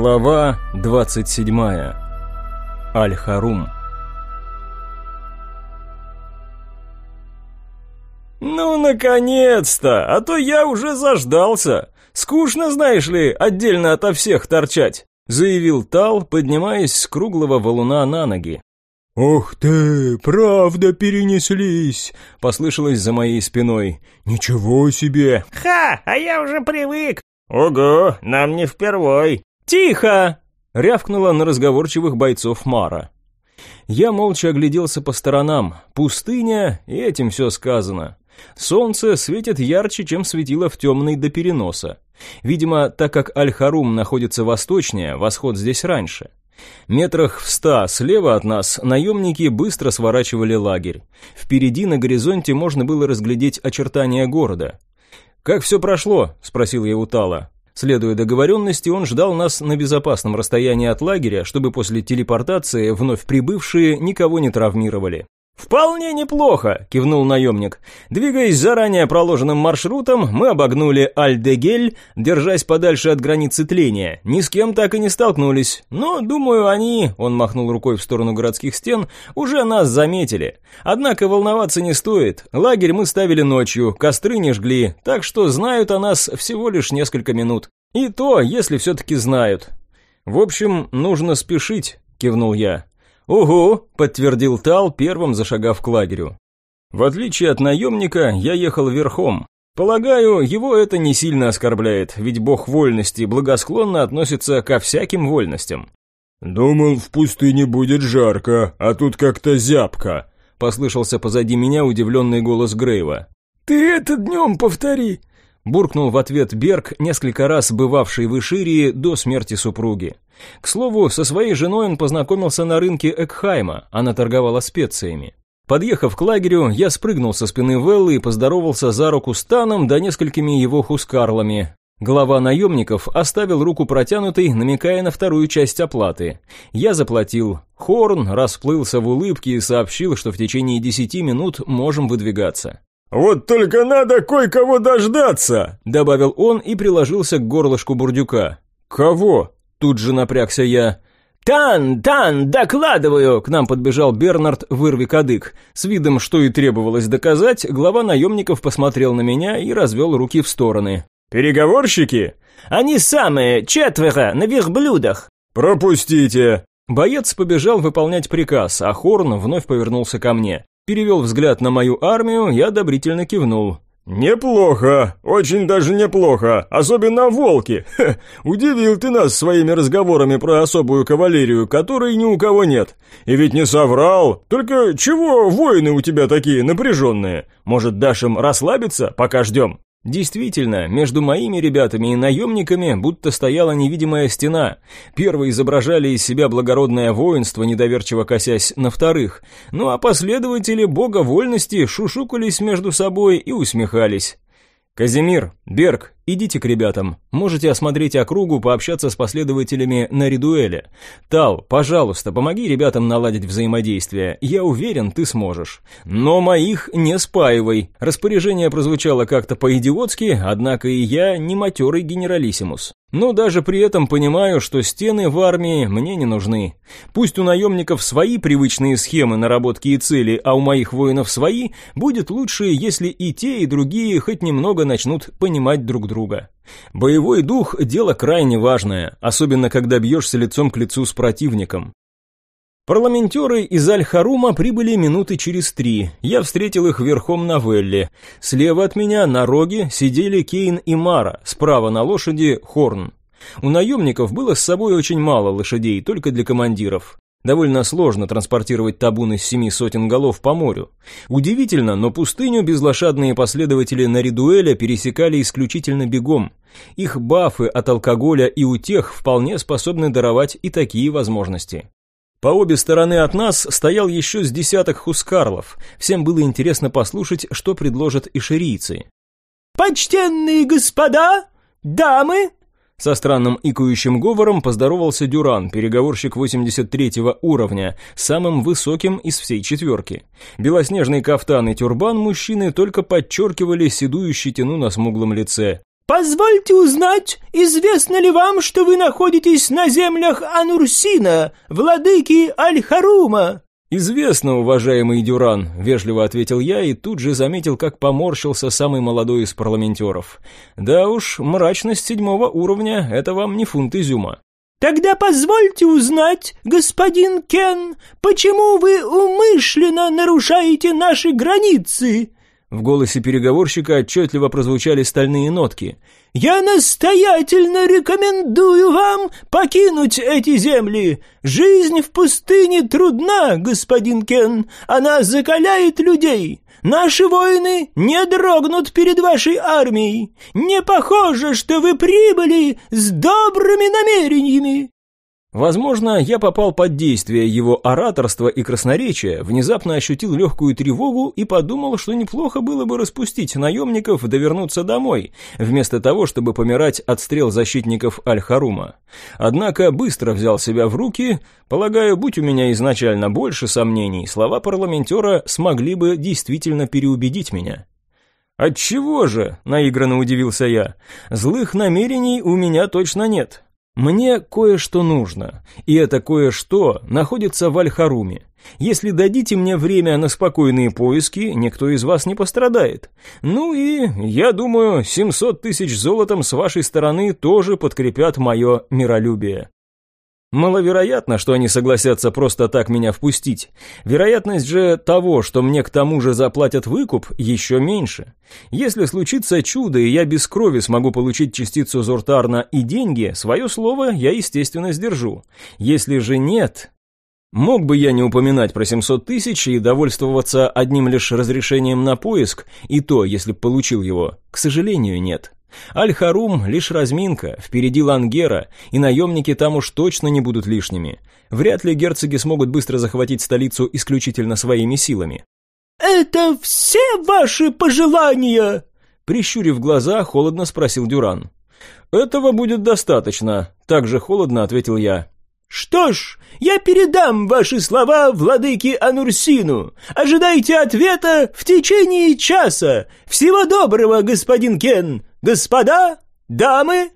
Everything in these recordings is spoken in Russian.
Глава 27. Аль-Харум. «Ну, наконец-то! А то я уже заждался! Скучно, знаешь ли, отдельно ото всех торчать!» заявил Тал, поднимаясь с круглого валуна на ноги. «Ух ты, правда перенеслись!» — послышалось за моей спиной. «Ничего себе!» «Ха, а я уже привык!» «Ого, нам не впервой!» «Тихо!» — рявкнула на разговорчивых бойцов Мара. Я молча огляделся по сторонам. Пустыня, и этим все сказано. Солнце светит ярче, чем светило в темный до переноса. Видимо, так как Аль-Харум находится восточнее, восход здесь раньше. Метрах в ста слева от нас наемники быстро сворачивали лагерь. Впереди на горизонте можно было разглядеть очертания города. «Как все прошло?» – спросил я у Тала. Следуя договоренности, он ждал нас на безопасном расстоянии от лагеря, чтобы после телепортации вновь прибывшие никого не травмировали. «Вполне неплохо», — кивнул наемник. Двигаясь заранее проложенным маршрутом, мы обогнули Аль-де-Гель, держась подальше от границы тления. Ни с кем так и не столкнулись. Но, думаю, они, он махнул рукой в сторону городских стен, уже нас заметили. Однако волноваться не стоит. Лагерь мы ставили ночью, костры не жгли, так что знают о нас всего лишь несколько минут. И то, если все-таки знают. В общем, нужно спешить, кивнул я. «Угу», — подтвердил Тал, первым зашагав к лагерю. В отличие от наемника, я ехал верхом. Полагаю, его это не сильно оскорбляет, ведь бог вольности благосклонно относится ко всяким вольностям. «Думал, в пустыне будет жарко, а тут как-то зябко», — послышался позади меня удивленный голос Грейва. «Ты это днем повтори», буркнул в ответ Берг, несколько раз бывавший в Иширии до смерти супруги. К слову, со своей женой он познакомился на рынке Экхайма, она торговала специями. Подъехав к лагерю, я спрыгнул со спины Веллы и поздоровался за руку с Таном да несколькими его хускарлами. Глава наемников оставил руку протянутой, намекая на вторую часть оплаты. Я заплатил. Хорн расплылся в улыбке и сообщил, что в течение десяти минут можем выдвигаться. «Вот только надо кое-кого дождаться!» Добавил он и приложился к горлышку бурдюка. «Кого?» Тут же напрягся я. «Тан, Тан, докладываю!» К нам подбежал Бернард вырви кадык. С видом, что и требовалось доказать, глава наемников посмотрел на меня и развел руки в стороны. «Переговорщики?» «Они самые, четверо, на верблюдах!» «Пропустите!» Боец побежал выполнять приказ, а Хорн вновь повернулся ко мне. Перевел взгляд на мою армию, я одобрительно кивнул. «Неплохо, очень даже неплохо, особенно волки. Ха, удивил ты нас своими разговорами про особую кавалерию, которой ни у кого нет. И ведь не соврал. Только чего воины у тебя такие напряженные? Может, дашь им расслабиться, пока ждем?» Действительно, между моими ребятами и наемниками будто стояла невидимая стена. Первые изображали из себя благородное воинство, недоверчиво косясь на вторых. Ну а последователи бога вольности шушукались между собой и усмехались. «Казимир, Берг, идите к ребятам. Можете осмотреть округу, пообщаться с последователями на редуэле. Тал, пожалуйста, помоги ребятам наладить взаимодействие. Я уверен, ты сможешь. Но моих не спаивай». Распоряжение прозвучало как-то по-идиотски, однако и я не матерый генералиссимус. Но даже при этом понимаю, что стены в армии мне не нужны. Пусть у наемников свои привычные схемы наработки и цели, а у моих воинов свои, будет лучше, если и те, и другие хоть немного начнут понимать друг друга. Боевой дух – дело крайне важное, особенно когда бьешься лицом к лицу с противником. Парламентеры из Аль-Харума прибыли минуты через три. Я встретил их верхом на Велле. Слева от меня на роге сидели Кейн и Мара, справа на лошади Хорн. У наемников было с собой очень мало лошадей, только для командиров. Довольно сложно транспортировать табун из семи сотен голов по морю. Удивительно, но пустыню безлошадные последователи Наридуэля пересекали исключительно бегом. Их бафы от алкоголя и утех вполне способны даровать и такие возможности. По обе стороны от нас стоял еще с десяток хускарлов. Всем было интересно послушать, что предложат ишерийцы. «Почтенные господа, дамы!» Со странным икающим говором поздоровался Дюран, переговорщик 83 уровня, самым высоким из всей четверки. Белоснежный кафтан и тюрбан мужчины только подчеркивали седую щетину на смуглом лице. «Позвольте узнать, известно ли вам, что вы находитесь на землях Анурсина, владыки Аль-Харума?» «Известно, уважаемый Дюран», — вежливо ответил я и тут же заметил, как поморщился самый молодой из парламентеров. «Да уж, мрачность седьмого уровня — это вам не фунт изюма». «Тогда позвольте узнать, господин Кен, почему вы умышленно нарушаете наши границы?» В голосе переговорщика отчетливо прозвучали стальные нотки. «Я настоятельно рекомендую вам покинуть эти земли. Жизнь в пустыне трудна, господин Кен. Она закаляет людей. Наши воины не дрогнут перед вашей армией. Не похоже, что вы прибыли с добрыми намерениями. Возможно, я попал под действие его ораторства и красноречия, внезапно ощутил легкую тревогу и подумал, что неплохо было бы распустить наемников да вернуться домой, вместо того, чтобы помирать от стрел защитников Аль-Харума. Однако быстро взял себя в руки, полагаю, будь у меня изначально больше сомнений, слова парламентера смогли бы действительно переубедить меня. «Отчего же?» – наигранно удивился я. «Злых намерений у меня точно нет». Мне кое-что нужно, и это кое-что находится в Аль-Харуме. Если дадите мне время на спокойные поиски, никто из вас не пострадает. Ну и, я думаю, 700 тысяч золотом с вашей стороны тоже подкрепят мое миролюбие. Маловероятно, что они согласятся просто так меня впустить. Вероятность же того, что мне к тому же заплатят выкуп, еще меньше. Если случится чудо, и я без крови смогу получить частицу Зуртарна и деньги, свое слово я, естественно, сдержу. Если же нет... Мог бы я не упоминать про 700 тысяч и довольствоваться одним лишь разрешением на поиск, и то, если б получил его. К сожалению, нет. Аль-Харум — лишь разминка, впереди Лангера, и наемники там уж точно не будут лишними. Вряд ли герцоги смогут быстро захватить столицу исключительно своими силами. «Это все ваши пожелания?» Прищурив глаза, холодно спросил Дюран. «Этого будет достаточно», — также холодно ответил я. «Что ж, я передам ваши слова владыке Анурсину. Ожидайте ответа в течение часа. Всего доброго, господин Кен. Господа, дамы!»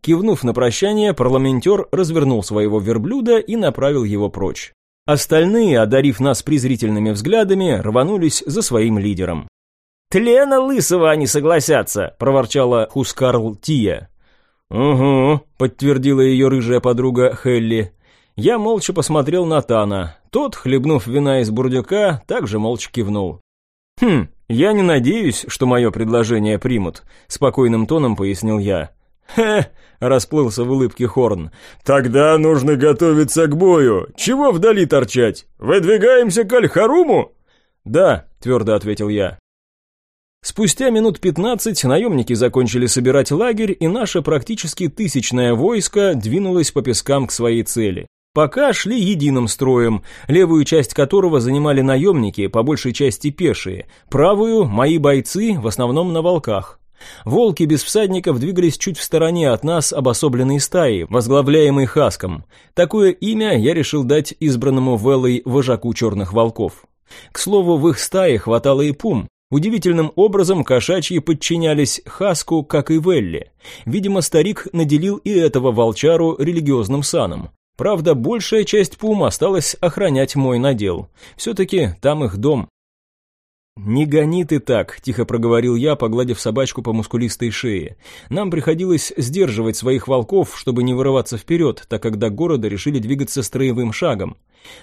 Кивнув на прощание, парламентер развернул своего верблюда и направил его прочь. Остальные, одарив нас презрительными взглядами, рванулись за своим лидером. «Тлена лысого они согласятся», — проворчала Хускарл Тия. «Угу», — подтвердила ее рыжая подруга Хелли. Я молча посмотрел на Тана. Тот, хлебнув вина из бурдюка, также молча кивнул. «Хм, я не надеюсь, что мое предложение примут», — спокойным тоном пояснил я. «Хе!» — расплылся в улыбке Хорн. «Тогда нужно готовиться к бою. Чего вдали торчать? Выдвигаемся к Аль-Харуму?» «Да», — твердо ответил я. Спустя минут пятнадцать наемники закончили собирать лагерь, и наше практически тысячное войско двинулось по пескам к своей цели. Пока шли единым строем, левую часть которого занимали наемники, по большей части пешие, правую – мои бойцы, в основном на волках. Волки без всадников двигались чуть в стороне от нас обособленной стаи, возглавляемой Хаском. Такое имя я решил дать избранному Веллой вожаку черных волков. К слову, в их стае хватало и пум, Удивительным образом кошачьи подчинялись Хаску, как и Велли. Видимо, старик наделил и этого волчару религиозным саном. Правда, большая часть пум осталась охранять мой надел. Все-таки там их дом. «Не гони ты так», — тихо проговорил я, погладив собачку по мускулистой шее. «Нам приходилось сдерживать своих волков, чтобы не вырываться вперед, так как до города решили двигаться строевым шагом.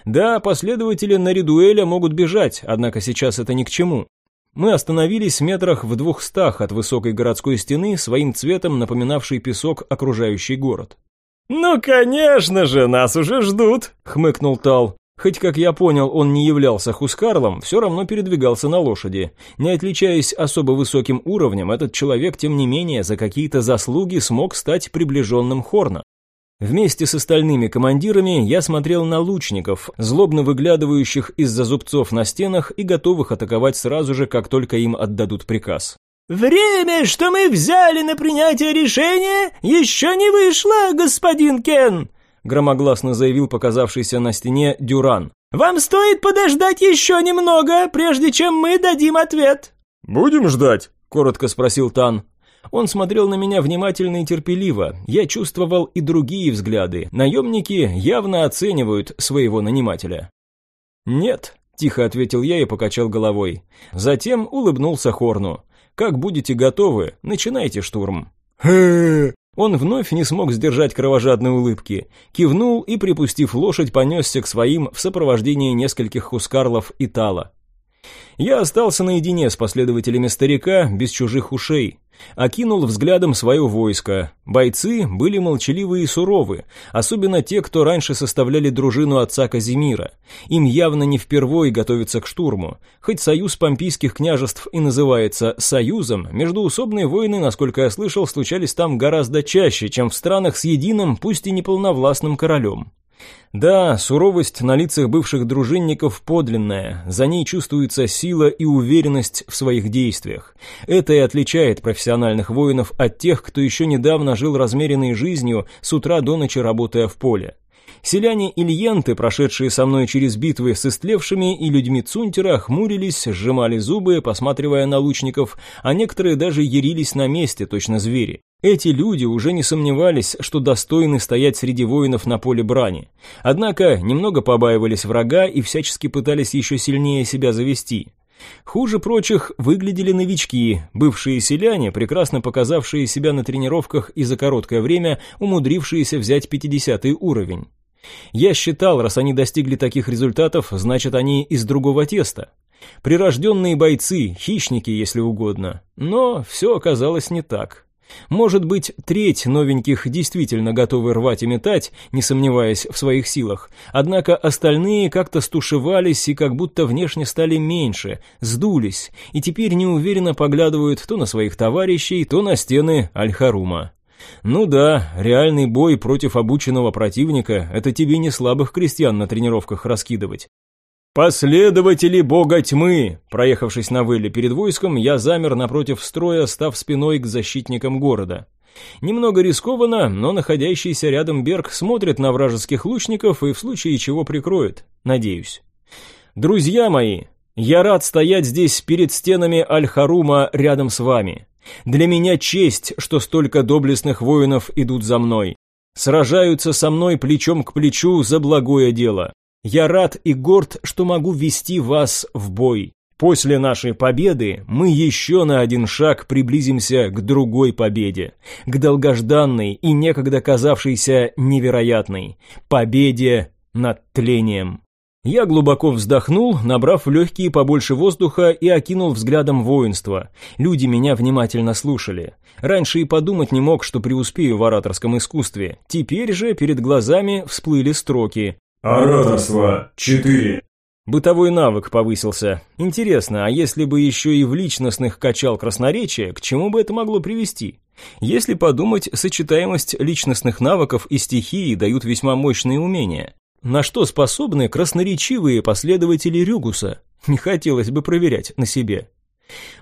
Да, последователи на Редуэля могут бежать, однако сейчас это ни к чему. Мы остановились в метрах в двухстах от высокой городской стены, своим цветом напоминавшей песок окружающий город. «Ну, конечно же, нас уже ждут», — хмыкнул Тал. Хоть, как я понял, он не являлся Хускарлом, все равно передвигался на лошади. Не отличаясь особо высоким уровнем, этот человек, тем не менее, за какие-то заслуги смог стать приближенным Хорна. Вместе с остальными командирами я смотрел на лучников, злобно выглядывающих из-за зубцов на стенах и готовых атаковать сразу же, как только им отдадут приказ. «Время, что мы взяли на принятие решения, еще не вышло, господин Кен!» громогласно заявил показавшийся на стене Дюран. «Вам стоит подождать еще немного, прежде чем мы дадим ответ». «Будем ждать?» — коротко спросил Тан. Он смотрел на меня внимательно и терпеливо. Я чувствовал и другие взгляды. Наемники явно оценивают своего нанимателя. «Нет», — тихо ответил я и покачал головой. Затем улыбнулся Хорну. «Как будете готовы, начинайте штурм». Он вновь не смог сдержать кровожадной улыбки, кивнул и, припустив лошадь, понесся к своим в сопровождении нескольких хускарлов и тала. Я остался наедине с последователями старика, без чужих ушей. Окинул взглядом свое войско. Бойцы были молчаливы и суровы, особенно те, кто раньше составляли дружину отца Казимира. Им явно не впервой готовиться к штурму. Хоть союз помпийских княжеств и называется «союзом», междуусобные войны, насколько я слышал, случались там гораздо чаще, чем в странах с единым, пусть и неполновластным королем. Да, суровость на лицах бывших дружинников подлинная, за ней чувствуется сила и уверенность в своих действиях. Это и отличает профессиональных воинов от тех, кто еще недавно жил размеренной жизнью, с утра до ночи работая в поле. Селяне Ильенты, прошедшие со мной через битвы с истлевшими и людьми Цунтера, хмурились, сжимали зубы, посматривая на лучников, а некоторые даже ярились на месте, точно звери. Эти люди уже не сомневались, что достойны стоять среди воинов на поле брани. Однако немного побаивались врага и всячески пытались еще сильнее себя завести. Хуже прочих выглядели новички, бывшие селяне, прекрасно показавшие себя на тренировках и за короткое время умудрившиеся взять 50 уровень. Я считал, раз они достигли таких результатов, значит они из другого теста. Прирожденные бойцы, хищники, если угодно. Но все оказалось не так. Может быть, треть новеньких действительно готовы рвать и метать, не сомневаясь в своих силах, однако остальные как-то стушевались и как будто внешне стали меньше, сдулись, и теперь неуверенно поглядывают то на своих товарищей, то на стены Аль-Харума. Ну да, реальный бой против обученного противника – это тебе не слабых крестьян на тренировках раскидывать. «Последователи бога тьмы!» Проехавшись на выле перед войском, я замер напротив строя, став спиной к защитникам города. Немного рискованно, но находящийся рядом Берг смотрит на вражеских лучников и в случае чего прикроет, надеюсь. «Друзья мои, я рад стоять здесь перед стенами Аль-Харума рядом с вами. Для меня честь, что столько доблестных воинов идут за мной. Сражаются со мной плечом к плечу за благое дело. Я рад и горд, что могу вести вас в бой. После нашей победы мы еще на один шаг приблизимся к другой победе, к долгожданной и некогда казавшейся невероятной победе над тлением. Я глубоко вздохнул, набрав в легкие побольше воздуха и окинул взглядом воинство. Люди меня внимательно слушали. Раньше и подумать не мог, что преуспею в ораторском искусстве. Теперь же перед глазами всплыли строки Ораторство 4. Бытовой навык повысился. Интересно, а если бы еще и в личностных качал красноречие, к чему бы это могло привести? Если подумать, сочетаемость личностных навыков и стихии дают весьма мощные умения. На что способны красноречивые последователи Рюгуса? Не хотелось бы проверять на себе.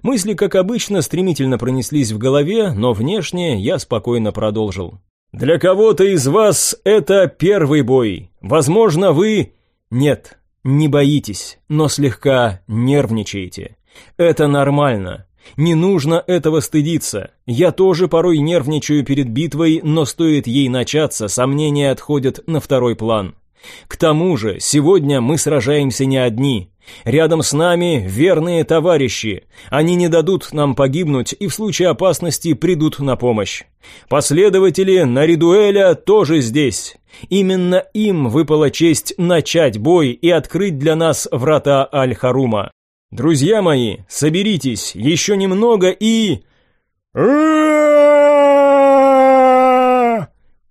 Мысли, как обычно, стремительно пронеслись в голове, но внешне я спокойно продолжил. Для кого-то из вас это первый бой. Возможно, вы... Нет, не боитесь, но слегка нервничаете. Это нормально. Не нужно этого стыдиться. Я тоже порой нервничаю перед битвой, но стоит ей начаться, сомнения отходят на второй план. К тому же, сегодня мы сражаемся не одни. Рядом с нами верные товарищи. Они не дадут нам погибнуть и в случае опасности придут на помощь. Последователи Наридуэля тоже здесь. Именно им выпала честь начать бой и открыть для нас врата Аль-Харума. Друзья мои, соберитесь, еще немного и...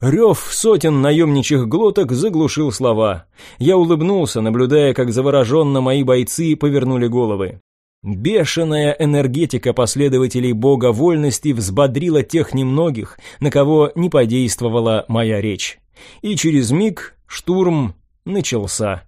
Рев сотен наемничьих глоток заглушил слова. Я улыбнулся, наблюдая, как завороженно мои бойцы повернули головы. Бешеная энергетика последователей бога вольности взбодрила тех немногих, на кого не подействовала моя речь. И через миг штурм начался.